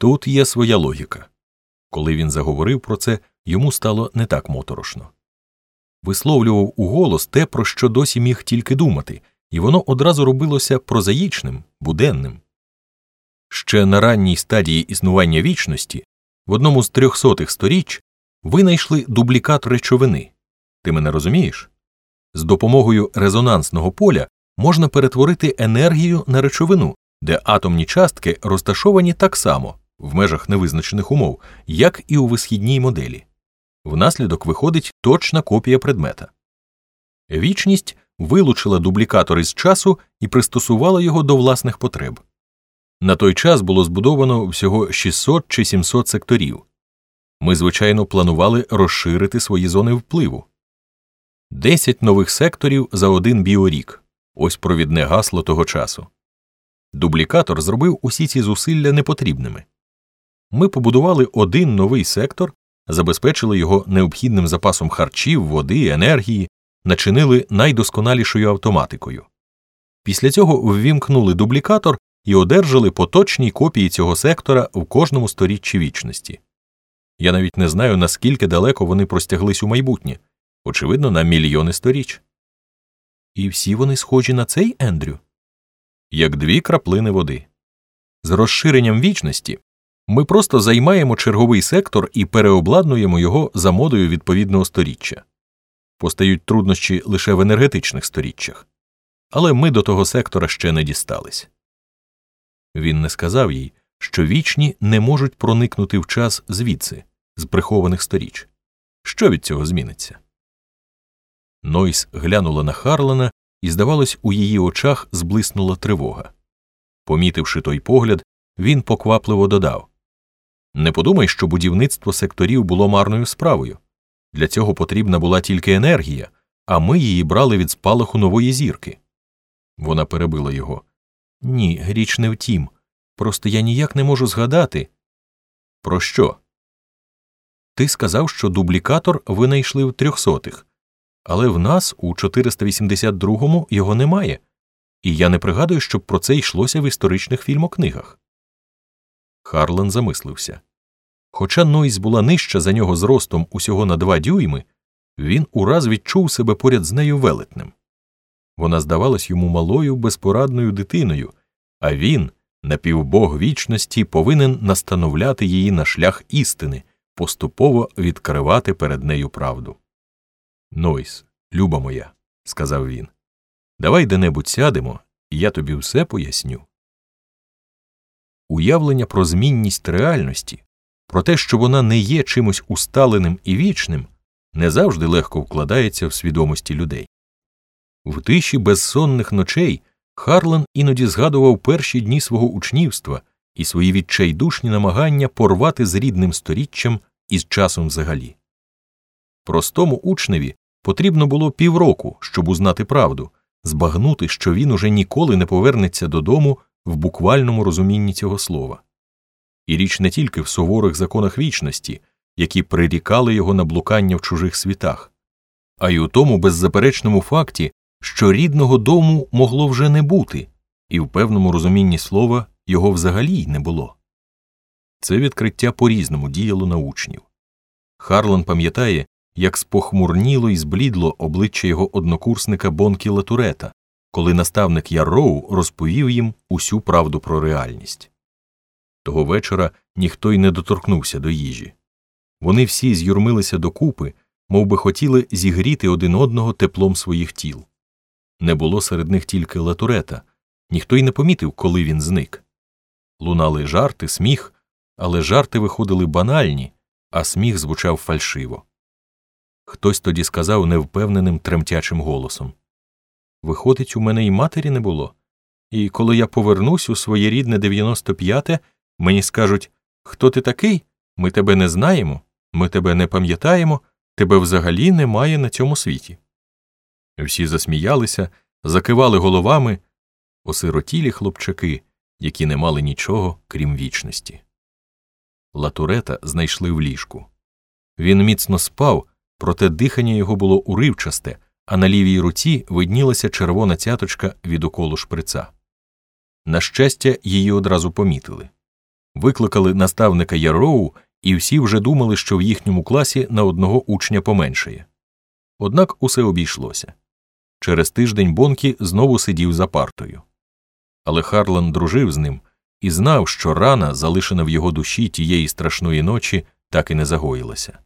Тут є своя логіка. Коли він заговорив про це, йому стало не так моторошно. Висловлював у голос те, про що досі міг тільки думати, і воно одразу робилося прозаїчним, буденним. Ще на ранній стадії існування вічності, в одному з трьохсотих сторіч, винайшли дублікат речовини. Ти мене розумієш? З допомогою резонансного поля можна перетворити енергію на речовину, де атомні частки розташовані так само в межах невизначених умов, як і у висхідній моделі. Внаслідок виходить точна копія предмета. Вічність вилучила дублікатор із часу і пристосувала його до власних потреб. На той час було збудовано всього 600 чи 700 секторів. Ми, звичайно, планували розширити свої зони впливу. 10 нових секторів за один біорік ось провідне гасло того часу. Дублікатор зробив усі ці зусилля непотрібними. Ми побудували один новий сектор, забезпечили його необхідним запасом харчів, води, енергії, начинили найдосконалішою автоматикою. Після цього ввімкнули дублікатор і одержали поточні копії цього сектора в кожному сторіччі вічності. Я навіть не знаю, наскільки далеко вони простяглись у майбутнє очевидно, на мільйони сторіч. І всі вони схожі на цей Ендрю? Як дві краплини води. З розширенням вічності ми просто займаємо черговий сектор і переобладнуємо його за модою відповідного сторіччя. Постають труднощі лише в енергетичних сторіччях. Але ми до того сектора ще не дістались. Він не сказав їй, що вічні не можуть проникнути в час звідси, з прихованих сторіч. Що від цього зміниться? Нойс глянула на Харлана, і, здавалось, у її очах зблиснула тривога. Помітивши той погляд, він поквапливо додав Не подумай, що будівництво секторів було марною справою. Для цього потрібна була тільки енергія, а ми її брали від спалаху нової зірки. Вона перебила його. Ні, річ не в тім. Просто я ніяк не можу згадати. Про що? Ти сказав, що дублікатор винайшли в трьохсотих, але в нас у 482-му його немає, і я не пригадую, щоб про це йшлося в історичних фільмокнигах. Харлан замислився. Хоча Нойс була нижча за нього зростом усього на два дюйми, він ураз відчув себе поряд з нею велетнем. Вона здавалась йому малою безпорадною дитиною, а він, напівбог вічності, повинен настановляти її на шлях істини, поступово відкривати перед нею правду. Нойс, люба моя, сказав він, давай де-небудь сядемо, і я тобі все поясню. Уявлення про змінність реальності, про те, що вона не є чимось усталеним і вічним, не завжди легко вкладається в свідомості людей. В тиші безсонних ночей Харлан іноді згадував перші дні свого учнівства і свої відчайдушні намагання порвати з рідним сторіччям і з часом взагалі. Простому учневі потрібно було півроку, щоб узнати правду, збагнути, що він уже ніколи не повернеться додому в буквальному розумінні цього слова. І річ не тільки в суворих законах вічності, які прирікали його на блукання в чужих світах, а й у тому беззаперечному факті, що рідного дому могло вже не бути, і в певному розумінні слова його взагалі й не було. Це відкриття по різному діяло на учнів. Харлан пам'ятає, як спохмурніло і зблідло обличчя його однокурсника Бонкі Латурета, коли наставник Ярроу розповів їм усю правду про реальність. Того вечора ніхто й не доторкнувся до їжі. Вони всі з'юрмилися докупи, мов би хотіли зігріти один одного теплом своїх тіл. Не було серед них тільки латурета, ніхто й не помітив, коли він зник. Лунали жарти, сміх, але жарти виходили банальні, а сміх звучав фальшиво. Хтось тоді сказав невпевненим тремтячим голосом Виходить, у мене і матері не було. І коли я повернусь у своє рідне 95-те, мені скажуть Хто ти такий? Ми тебе не знаємо, ми тебе не пам'ятаємо, тебе взагалі немає на цьому світі. Всі засміялися, закивали головами, осиротілі хлопчаки, які не мали нічого, крім вічності. Латурета знайшли в ліжку. Він міцно спав, проте дихання його було уривчасте, а на лівій руці виднілася червона цяточка від уколу шприца. На щастя, її одразу помітили. Викликали наставника Яроу, і всі вже думали, що в їхньому класі на одного учня поменшає. Однак усе обійшлося. Через тиждень Бонкі знову сидів за партою. Але Харлан дружив з ним і знав, що рана, залишена в його душі тієї страшної ночі, так і не загоїлася.